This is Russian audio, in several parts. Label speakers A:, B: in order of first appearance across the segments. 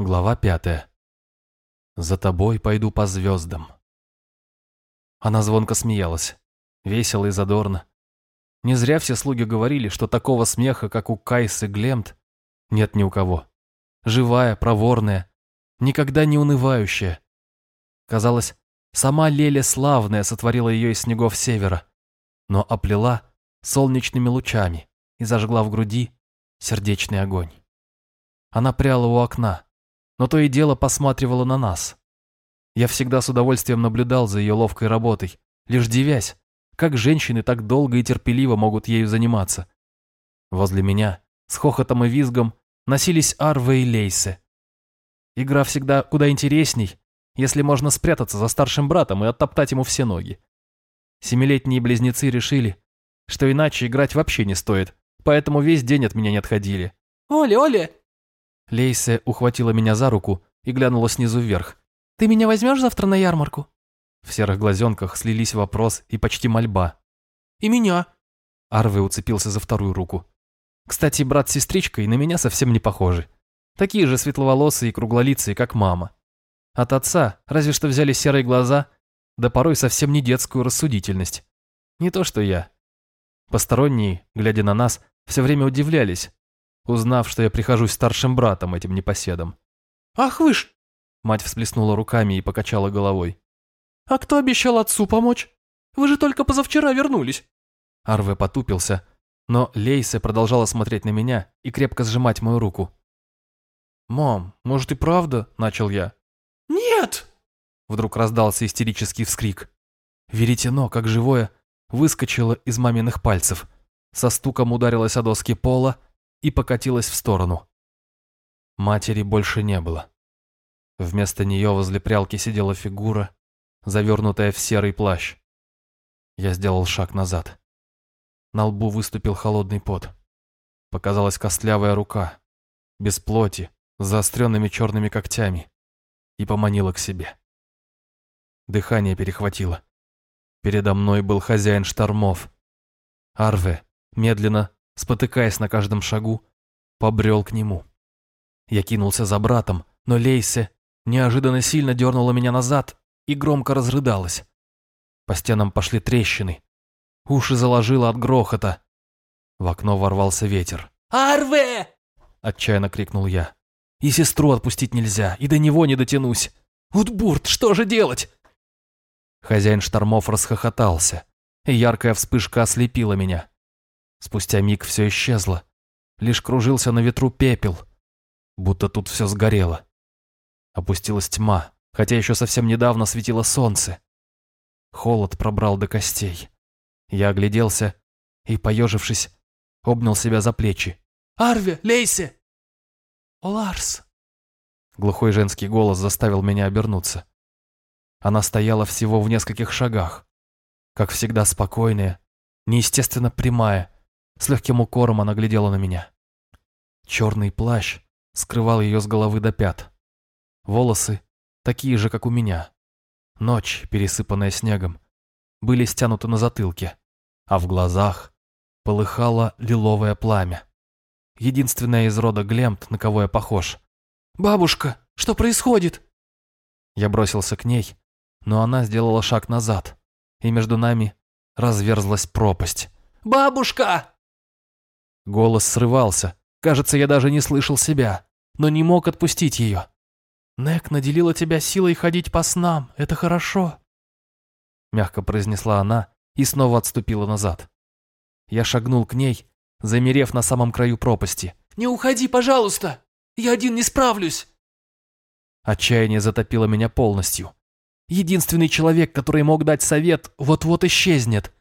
A: Глава пятая. «За тобой пойду по звездам». Она звонко смеялась, весело и задорно. Не зря все слуги говорили, что такого смеха, как у Кайсы Глемт, нет ни у кого. Живая, проворная, никогда не унывающая. Казалось, сама Леля Славная сотворила ее из снегов севера, но оплела солнечными лучами и зажгла в груди сердечный огонь. Она пряла у окна, но то и дело посматривала на нас. Я всегда с удовольствием наблюдал за ее ловкой работой, лишь девясь, как женщины так долго и терпеливо могут ею заниматься. Возле меня, с хохотом и визгом, носились Арве и Лейсе. Игра всегда куда интересней, если можно спрятаться за старшим братом и оттоптать ему все ноги. Семилетние близнецы решили, что иначе играть вообще не стоит, поэтому весь день от меня не отходили.
B: «Оля, Оля,
A: Лейсе ухватила меня за руку и глянула снизу вверх.
B: ты меня возьмешь завтра на ярмарку?»
A: В серых глазенках слились вопрос и почти мольба.
B: «И меня».
A: Арве уцепился за вторую руку. Кстати, брат с сестричкой на меня совсем не похожи. Такие же светловолосые и круглолицые, как мама. От отца разве что взяли серые глаза, да порой совсем не детскую рассудительность. Не то что я. Посторонние, глядя на нас, все время удивлялись, узнав, что я прихожусь старшим братом этим непоседом.
B: «Ах вы ж!»
A: Мать всплеснула руками и покачала головой.
B: «А кто обещал отцу помочь? Вы же только позавчера вернулись!»
A: Арве потупился, но Лейсе продолжала смотреть на меня и крепко сжимать мою руку. «Мам, может и правда?» – начал я.
B: «Нет!»
A: Вдруг раздался истерический вскрик. Веретено, как живое, выскочило из маминых пальцев, со стуком ударилось о доски пола и покатилась в сторону. Матери больше не было. Вместо нее возле прялки сидела фигура, завернутая в серый плащ. Я сделал шаг назад. На лбу выступил холодный пот. Показалась костлявая рука, без плоти, с заостренными черными когтями, и поманила к себе. Дыхание перехватило. Передо мной был хозяин штормов. Арве медленно спотыкаясь на каждом шагу, побрел к нему. Я кинулся за братом, но Лейсе неожиданно сильно дернула меня назад и громко разрыдалась. По стенам пошли трещины. Уши заложило от грохота. В окно ворвался ветер.
B: «Арве!»
A: – отчаянно крикнул я. «И сестру отпустить нельзя, и до него не дотянусь. Утбурт, что же делать?» Хозяин штормов расхохотался, и яркая вспышка ослепила меня. Спустя миг все исчезло. Лишь кружился на ветру пепел, будто тут все сгорело. Опустилась тьма, хотя еще совсем недавно светило солнце. Холод пробрал до костей. Я огляделся и, поежившись, обнял себя за плечи.
B: «Арве, Лейсе!» «Ларс!»
A: Глухой женский голос заставил меня обернуться. Она стояла всего в нескольких шагах. Как всегда спокойная, неестественно прямая, с легким укором она глядела на меня. Черный плащ скрывал ее с головы до пят. Волосы такие же, как у меня. Ночь, пересыпанная снегом, были стянуты на затылке, а в глазах полыхало лиловое пламя. Единственная из рода Глемт, на кого я похож.
B: «Бабушка, что происходит?»
A: Я бросился к ней, но она сделала шаг назад, и между нами разверзлась пропасть.
B: «Бабушка!»
A: Голос срывался. Кажется, я даже не слышал себя, но не мог отпустить ее.
B: «Нек наделила тебя силой ходить по снам, это хорошо»,
A: мягко произнесла она и снова отступила назад. Я шагнул к ней, замерев на самом краю пропасти.
B: «Не уходи, пожалуйста! Я один не справлюсь!»
A: Отчаяние затопило меня полностью. Единственный человек, который мог дать совет, вот-вот исчезнет.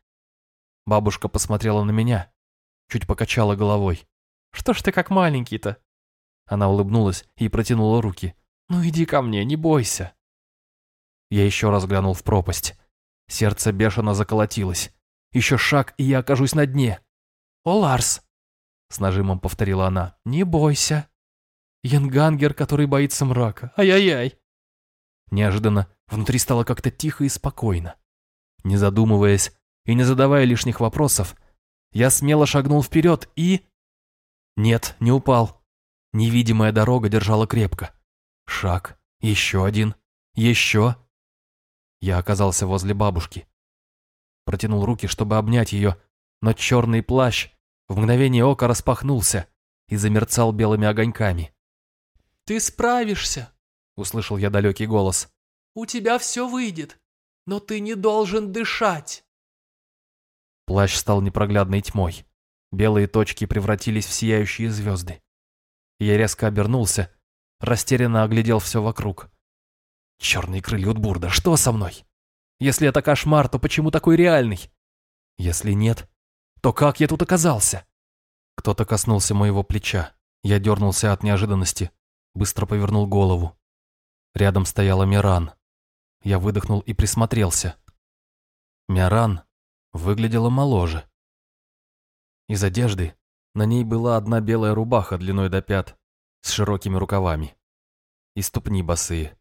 A: Бабушка посмотрела на меня, чуть покачала головой. «Что ж ты как маленький-то?» Она улыбнулась и протянула руки. «Ну иди ко мне, не бойся». Я еще раз глянул в пропасть. Сердце бешено заколотилось. Еще шаг, и я окажусь на дне.
B: «О, Ларс!»
A: С нажимом повторила она.
B: «Не бойся. Янгангер, который боится мрака. Ай-яй-яй!»
A: Неожиданно внутри стало как-то тихо и спокойно. Не задумываясь и не задавая лишних вопросов, я смело шагнул вперед и... Нет, не упал. Невидимая дорога держала крепко. Шаг. Еще один. Еще. Я оказался возле бабушки. Протянул руки, чтобы обнять ее, но черный плащ в мгновение ока распахнулся и замерцал белыми огоньками.
B: «Ты справишься!»
A: — услышал я далекий голос.
B: «У тебя все выйдет, но ты не должен дышать!»
A: Плащ стал непроглядной тьмой. Белые точки превратились в сияющие звезды. Я резко обернулся, растерянно оглядел все вокруг. Черные крылья Утбурда, что со мной? Если это кошмар, то почему такой реальный? Если нет, то как я тут оказался? Кто-то коснулся моего плеча. Я дернулся от неожиданности, быстро повернул голову. Рядом стояла Миран. Я выдохнул и присмотрелся. Миран выглядела моложе. Из одежды на ней была одна белая рубаха длиной до пят с широкими рукавами. И ступни босые.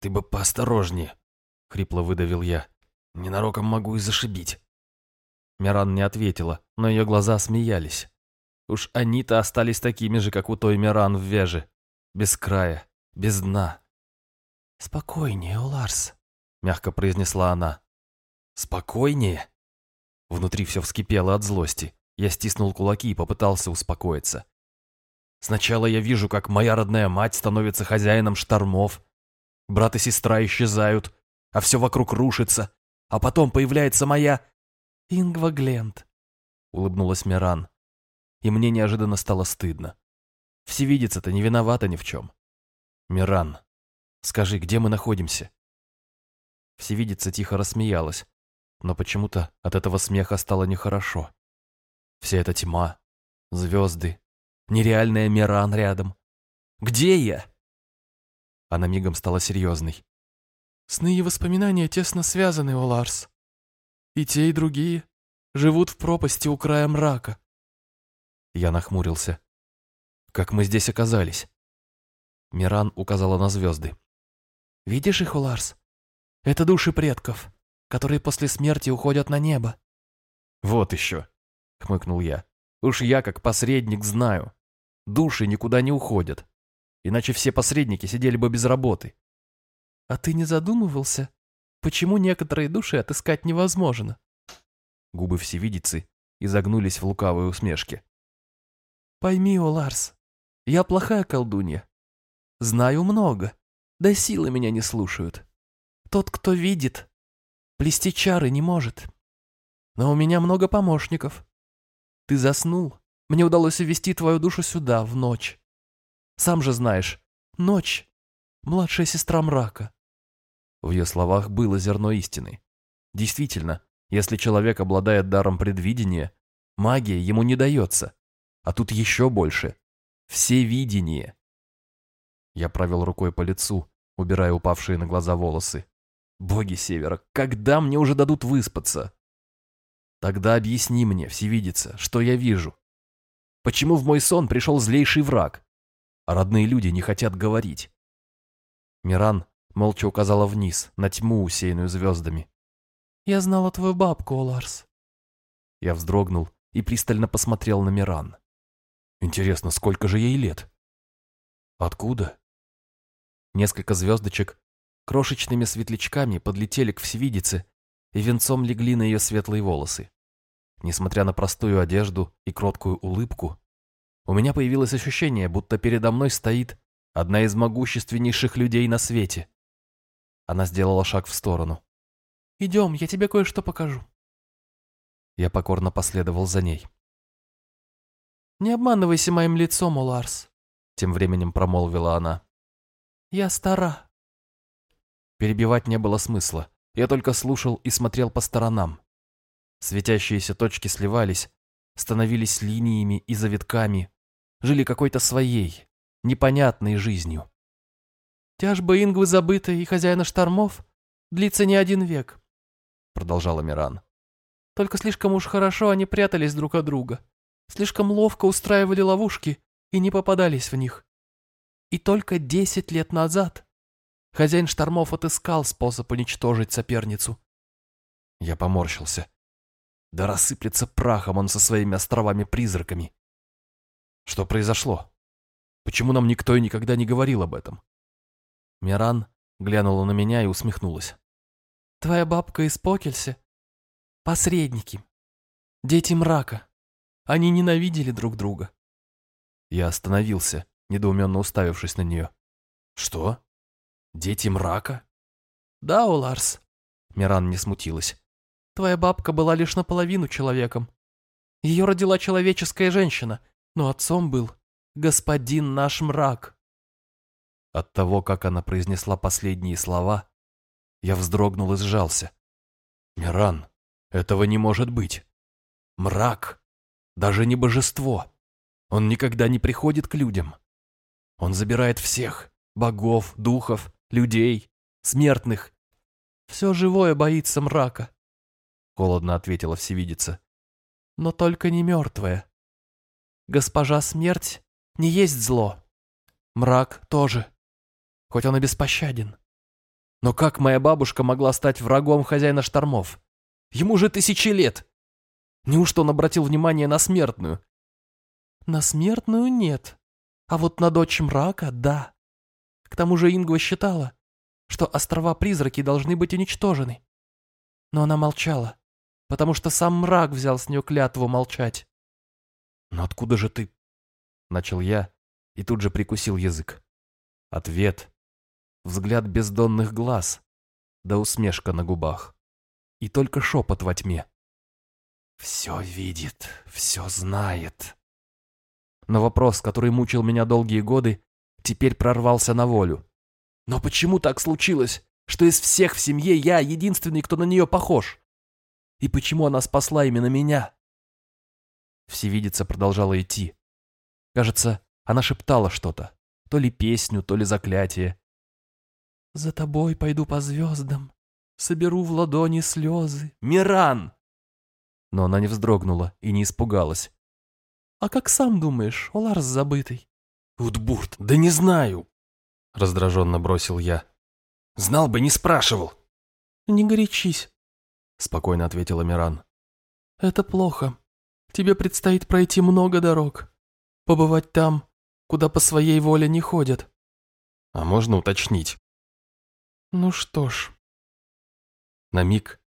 A: «Ты бы поосторожнее», — хрипло выдавил я. «Ненароком могу и зашибить». Миран не ответила, но ее глаза смеялись. Уж они-то остались такими же, как у той Миран в Веже. Без края, без дна.
B: «Спокойнее, Уларс», —
A: мягко произнесла она. «Спокойнее?» Внутри все вскипело от злости. Я стиснул кулаки и попытался успокоиться. Сначала я вижу, как моя родная мать становится хозяином штормов. Брат и сестра исчезают, а все вокруг рушится. А потом появляется моя...
B: «Ингва Глент», —
A: улыбнулась Миран. И мне неожиданно стало стыдно. Всевидица-то не виновата ни в чем. «Миран, скажи, где мы находимся?» Всевидица тихо рассмеялась, но почему-то от этого смеха стало нехорошо. Вся эта тьма, звезды, нереальная Миран рядом. Где я? Она мигом стала серьезной.
B: Сны и воспоминания тесно связаны, Оларс. И те, и другие живут в пропасти у края мрака.
A: Я нахмурился. Как мы здесь оказались? Миран указала на звезды.
B: Видишь их, Уларс? Это души предков которые после смерти уходят на небо.
A: Вот еще, хмыкнул я. Уж я, как посредник, знаю. Души никуда не уходят. Иначе все посредники сидели бы без работы.
B: А ты не задумывался, почему некоторые души отыскать невозможно?
A: Губы всевидицы изогнулись в лукавой усмешке.
B: Пойми, о Ларс, я плохая колдунья. Знаю много, да силы меня не слушают. Тот, кто видит, Плести чары не может. Но у меня много помощников. Ты заснул. Мне удалось увести твою душу сюда, в ночь. Сам же знаешь, ночь — младшая сестра мрака.
A: В ее словах было зерно истины. Действительно, если человек обладает даром предвидения, магия ему не дается. А тут еще больше. Всевидение. Я провел рукой по лицу, убирая упавшие на глаза волосы. Боги Севера, когда мне уже дадут выспаться? Тогда объясни мне, всевидица, что я вижу. Почему в мой сон пришел злейший враг, а родные люди не хотят говорить? Миран молча указала вниз, на тьму, усеянную звездами.
B: «Я знала твою бабку, Оларс».
A: Я вздрогнул и пристально посмотрел на Миран. Интересно, сколько же ей лет? Откуда? Несколько звездочек крошечными светлячками подлетели к всевидице и венцом легли на ее светлые волосы. Несмотря на простую одежду и кроткую улыбку, у меня появилось ощущение, будто передо мной стоит одна из могущественнейших людей на свете. Она сделала шаг в сторону.
B: «Идем, я тебе кое-что покажу».
A: Я покорно последовал за ней.
B: «Не обманывайся моим лицом, Уларс», —
A: тем временем промолвила она.
B: «Я стара,
A: Перебивать не было смысла. Я только слушал и смотрел по сторонам. Светящиеся точки сливались, становились линиями и завитками, жили какой-то своей, непонятной жизнью.
B: «Тяжба Ингвы забытой и хозяина штормов длится не один век», — продолжала Миран. «Только слишком уж хорошо они прятались друг от друга, слишком ловко устраивали ловушки и не попадались в них. И только десять лет назад Хозяин штормов отыскал способ уничтожить соперницу.
A: Я поморщился. Да рассыплется прахом он со своими островами-призраками. Что произошло? Почему нам никто и никогда не говорил об этом? Миран глянула на меня и усмехнулась.
B: Твоя бабка из Покельсе — посредники, дети мрака. Они ненавидели друг друга.
A: Я остановился, недоуменно уставившись на нее. Что? Дети мрака?
B: Да, Уларс.
A: Миран не смутилась.
B: Твоя бабка была лишь наполовину человеком. Ее родила человеческая женщина, но отцом был господин наш мрак.
A: От того, как она произнесла последние слова, я вздрогнул и сжался. Миран, этого не может быть. Мрак, даже не божество. Он никогда не приходит к людям. Он забирает всех, богов, духов, людей, смертных.
B: Все живое боится мрака,
A: холодно ответила всевидица.
B: Но только не мертвое. Госпожа смерть не есть зло. Мрак тоже, хоть он и беспощаден. Но как моя бабушка могла стать врагом хозяина штормов? Ему же тысячи лет. Неужто он обратил внимание на смертную? На смертную нет, а вот на дочь мрака – да. К тому же Ингва считала, что острова-призраки должны быть уничтожены. Но она молчала, потому что сам мрак взял с нее клятву молчать.
A: «Но откуда же ты?» – начал я и тут же прикусил язык. Ответ – взгляд бездонных глаз, да усмешка на губах. И только шепот во тьме. «Все видит, все знает». Но вопрос, который мучил меня долгие годы, теперь прорвался на волю. Но почему так случилось, что из всех в семье я единственный, кто на нее похож? И почему она спасла именно меня? Всевидица продолжала идти. Кажется, она шептала что-то. То ли песню, то ли заклятие.
B: «За тобой пойду по звездам, соберу в ладони слезы».
A: «Миран!» Но она не вздрогнула и не испугалась.
B: «А как сам думаешь, Оларс забытый?»
A: «Утбурт, да не знаю!» Раздраженно бросил я. «Знал бы, не спрашивал!»
B: «Не горячись», —
A: спокойно ответила Миран.
B: «Это плохо. Тебе предстоит пройти много дорог. Побывать там, куда по своей воле не ходят».
A: «А можно уточнить?»
B: «Ну что ж...»
A: На миг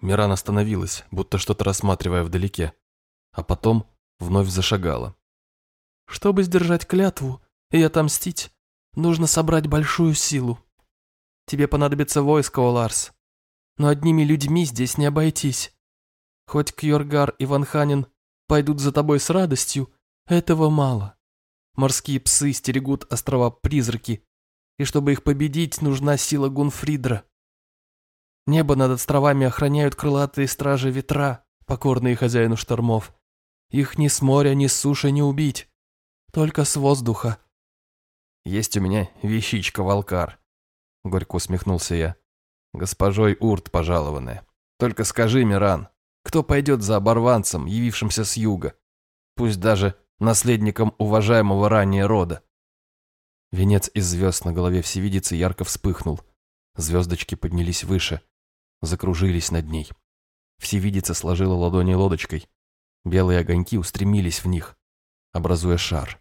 A: Миран остановилась, будто что-то рассматривая вдалеке, а потом вновь зашагала.
B: «Чтобы сдержать клятву и отомстить, нужно собрать большую силу. Тебе понадобится войско, Оларс, но одними людьми здесь не обойтись. Хоть Кьоргар и Ванханин пойдут за тобой с радостью, этого мало. Морские псы стерегут острова-призраки, и чтобы их победить, нужна сила Гунфридра. Небо над островами охраняют крылатые стражи ветра, покорные хозяину штормов. Их ни с моря, ни с суши не убить. Только с воздуха.
A: Есть у меня вещичка Волкар. Горько усмехнулся я. Госпожой Урт пожалованная. Только скажи, Миран, кто пойдет за оборванцем, явившимся с юга? Пусть даже наследником уважаемого ранее рода. Венец из звезд на голове всевидицы ярко вспыхнул. Звездочки поднялись выше, закружились над ней. Всевидица сложила ладони лодочкой. Белые огоньки устремились в них, образуя шар.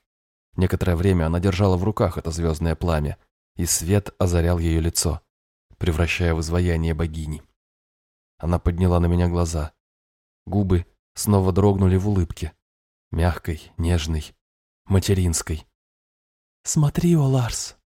A: Некоторое время она держала в руках это звездное пламя, и свет озарял ее лицо, превращая в изваяние богини. Она подняла на меня глаза. Губы снова дрогнули в улыбке. Мягкой, нежной, материнской.
B: «Смотри, о Ларс,